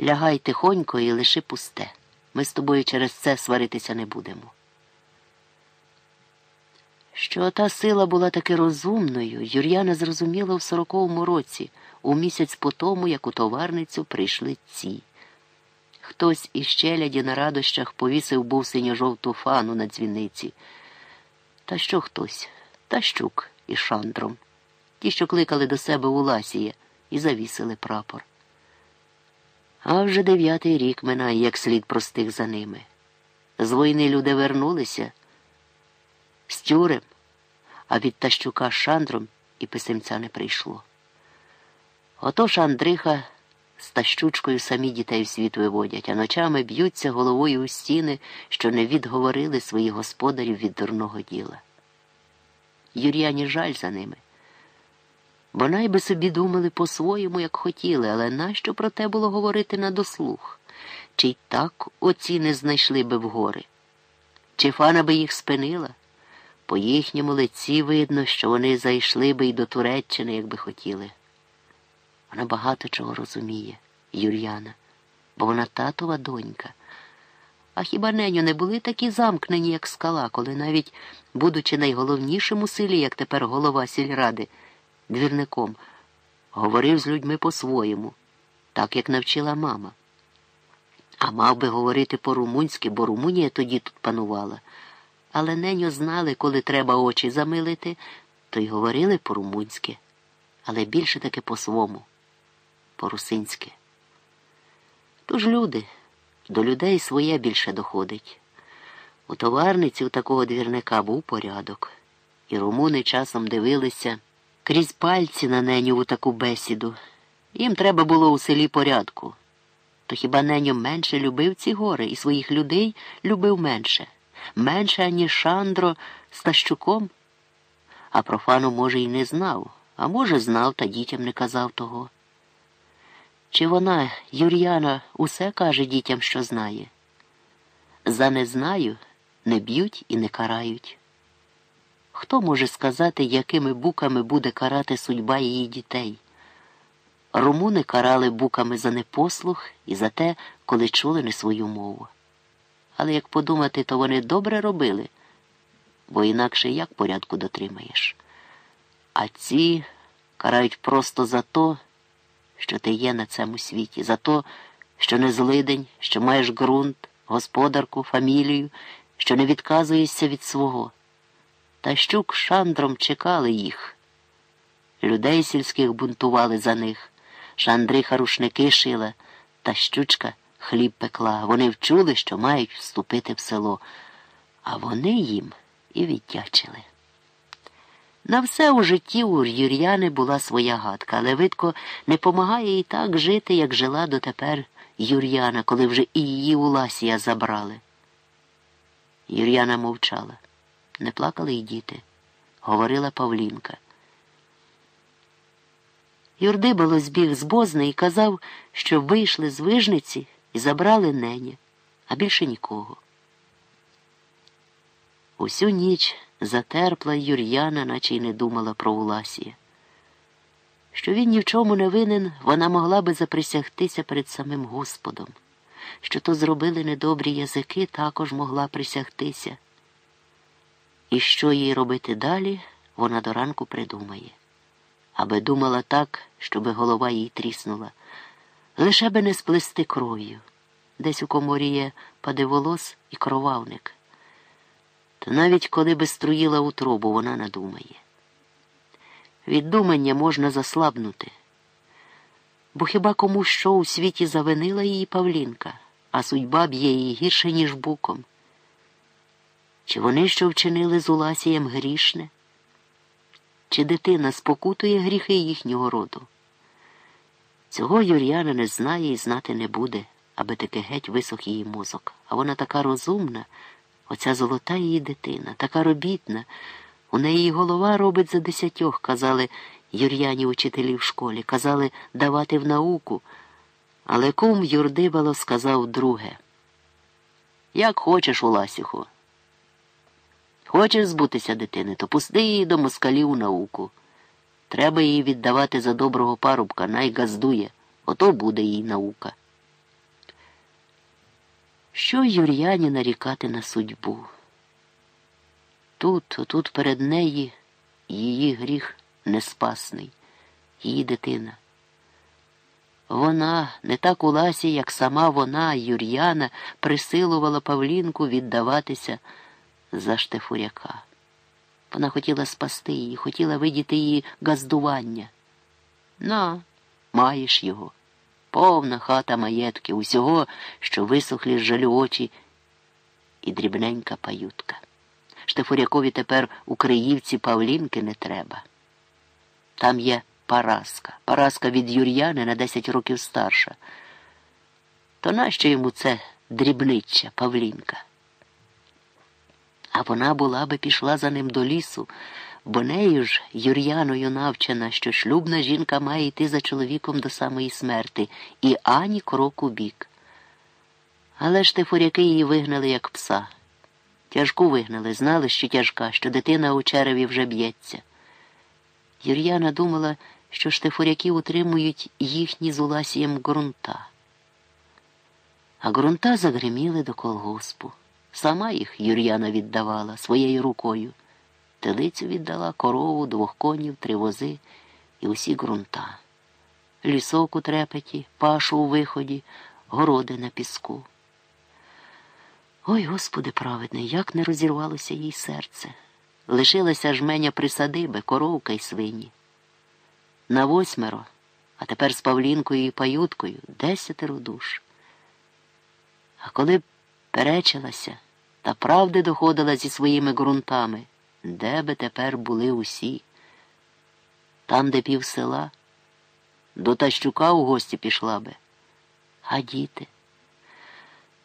Лягай тихонько і лиши пусте. Ми з тобою через це сваритися не будемо. Що та сила була таки розумною, Юр'яна зрозуміла в сороковому році, у місяць по тому, як у товарницю прийшли ці. Хтось із челяді на радощах повісив був синьо-жовту фану на дзвіниці. Та що хтось? Та щук із шандром. Ті, що кликали до себе у Ласія, і завісили прапор. А вже дев'ятий рік минає, як слід простих за ними. З війни люди вернулися з тюрем, а від Тащука з Шандром і писемця не прийшло. Отож Андриха з Тащучкою самі дітей в світ виводять, а ночами б'ються головою у стіни, що не відговорили своїх господарів від дурного діла. Юр'яні жаль за ними. Бо найби собі думали по-своєму, як хотіли, але нащо про те було говорити на дослух? Чи й так оці не знайшли би в гори? Чи фана би їх спинила? По їхньому лиці видно, що вони зайшли би й до Туреччини, якби хотіли. Вона багато чого розуміє, Юр'яна, бо вона татова донька. А хіба неню не були такі замкнені, як скала, коли навіть, будучи найголовнішим у селі, як тепер голова сільради, двірником, говорив з людьми по-своєму, так як навчила мама. А мав би говорити по-румунськи, бо Румунія тоді тут панувала. Але неньо знали, коли треба очі замилити, то й говорили по-румунськи, але більше таки по-свому, по-русинськи. Тож люди, до людей своє більше доходить. У товарниці у такого двірника був порядок, і румуни часом дивилися крізь пальці на неню таку бесіду. Їм треба було у селі порядку. То хіба неньо менше любив ці гори і своїх людей любив менше, менше, аніж Шандро з Тащуком? А профану, може, й не знав, а може, знав, та дітям не казав того. Чи вона, Юр'яна, усе каже дітям, що знає? За не знаю не б'ють і не карають. Хто може сказати, якими буками буде карати судьба її дітей? Румуни карали буками за непослух і за те, коли чули не свою мову. Але як подумати, то вони добре робили, бо інакше як порядку дотримаєш. А ці карають просто за то, що ти є на цьому світі, за то, що не злидень, що маєш ґрунт, господарку, фамілію, що не відказуєшся від свого. Та щук шандром чекали їх. Людей сільських бунтували за них. Шандриха рушники шила, та щучка хліб пекла. Вони вчули, що мають вступити в село, а вони їм і віддячили. На все у житті у Юр'яни була своя гадка, але видко не помагає їй так жити, як жила дотепер Юр'яна, коли вже і її у Ласія забрали. Юр'яна мовчала. Не плакали й діти, говорила Павлінка. Юрдибало збіг з бозни і казав, що вийшли з вижниці і забрали неня, а більше нікого. Усю ніч затерпла Юр'яна, наче й не думала про Уласія. Що він ні в чому не винен, вона могла би заприсягтися перед самим Господом. Що то зробили недобрі язики, також могла присягтися. І що їй робити далі, вона до ранку придумає. Аби думала так, щоби голова їй тріснула, лише би не сплести кров'ю. Десь у коморі є паде волос і кровавник. Та навіть коли би струїла утробу, вона надумає. Від думання можна заслабнути. Бо хіба кому що у світі завинила її Павлінка, а судьба б'є її гірше, ніж буком. Чи вони що вчинили з Уласієм грішне? Чи дитина спокутує гріхи їхнього роду? Цього Юр'яна не знає і знати не буде, аби таки геть висох її мозок. А вона така розумна, оця золота її дитина, така робітна. У неї голова робить за десятьох, казали юр'яні учителі в школі, казали давати в науку. Але кум Юрдибало сказав друге. Як хочеш, Уласюху. Хочеш збутися дитини, то пусти її до москалів у науку. Треба її віддавати за доброго парубка, най газдує, ото буде їй наука. Що Юр'яні нарікати на судьбу? Тут, отут перед неї її гріх неспасний, її дитина. Вона, не так у ласі, як сама вона, Юр'яна, присилувала Павлінку віддаватися за Штефуряка. Вона хотіла спасти її, хотіла видіти її газдування. На, маєш його. Повна хата маєтки, усього, що висохлі з жалю очі, і дрібненька паютка. Штефурякові тепер у Криївці Павлінки не треба. Там є Параска. Параска від Юр'яни на 10 років старша. То нащо йому це дрібниччя Павлінка? А вона була би пішла за ним до лісу, бо нею ж Юр'яною навчена, що шлюбна жінка має йти за чоловіком до самої смерти і ані кроку бік. Але ж тифуряки її вигнали, як пса. Тяжку вигнали, знали, що тяжка, що дитина у череві вже б'ється. Юр'яна думала, що штифуряки утримують їхні з Уласієм ґрунта. А ґрунта загриміли до колгоспу. Сама їх Юр'яна віддавала своєю рукою. Телицю віддала корову, двох конів, три вози і усі ґрунта. Лісок у трепеті, пашу у виході, городи на піску. Ой, Господи праведний, як не розірвалося їй серце. Лишилася жменя присадиби, коровка й свині. На восьмеро, а тепер з Павлінкою і паюткою десятеро душ. А коли перечилася та правди доходила зі своїми ґрунтами, де би тепер були усі? Там, де пів села, до Тащука у гості пішла би. А діти?